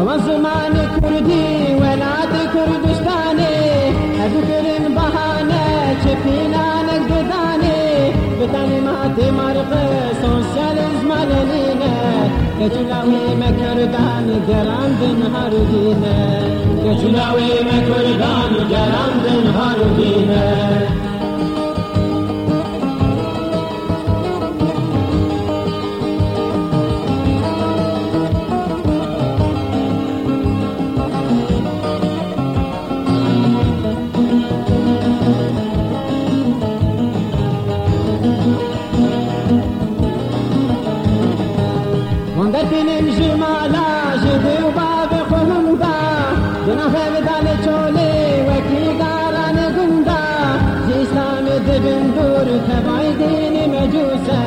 و زمان کردی ولاد کردستانه از کرین بهانه چه پینانک ددانه به تعلیمات مرقه سوسیالیزم لنینه که جلاوی مکردن گراندن هر دینه که جلاوی مکردن وندتنم جمالا جدي وباب خلندا جنا فبدال چولي وكي قاران قندا جي اسلام دبن دور تبعي دين مجوسة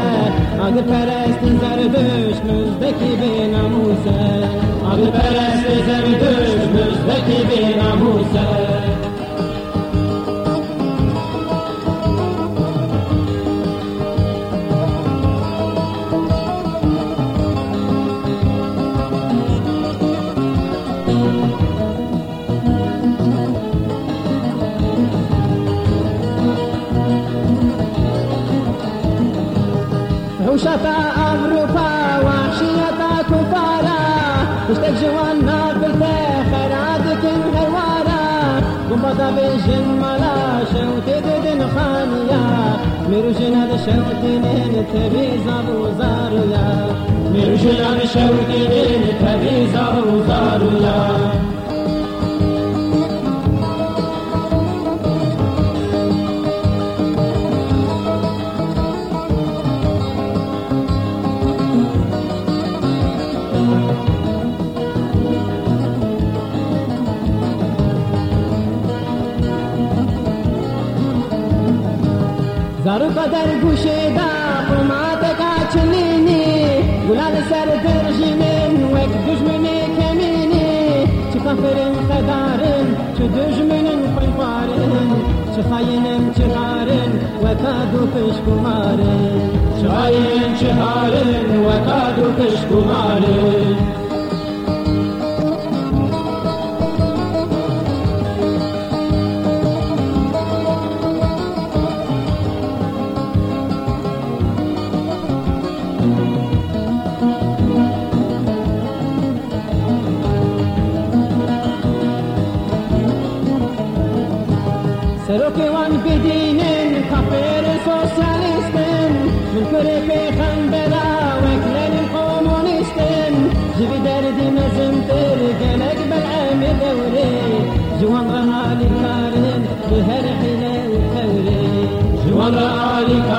اقل پرست زردش مزدكي بناموسة اقل پرست زردش مزدكي بناموسة وشفا أوروبا وحشية كفارا. اشتك جوانا بالفخر عادك غوارا. قنبضة بجن ملا شوتي ددن خانيا ميروجن هذا شوتي تبي زابو زاريا. ميروجن زار قدر گوشیدا قمات کاچلینی گلال سر درجمن وک دجمنی کمینی چه کافرن خدارن چه دجمنن خیفارن چه خاینم چه غارن وکادو پشکمارن چه خاین چه غارن وکادو پشکمارن سروكوان بدينين كافر سوسياليستين من كري بيخنبرا وكلين الكومونيستين جيبي دردي مزمتر قلق بالعام دوري جوان غالي كارين بهر حين وثوري جوان غالي كارين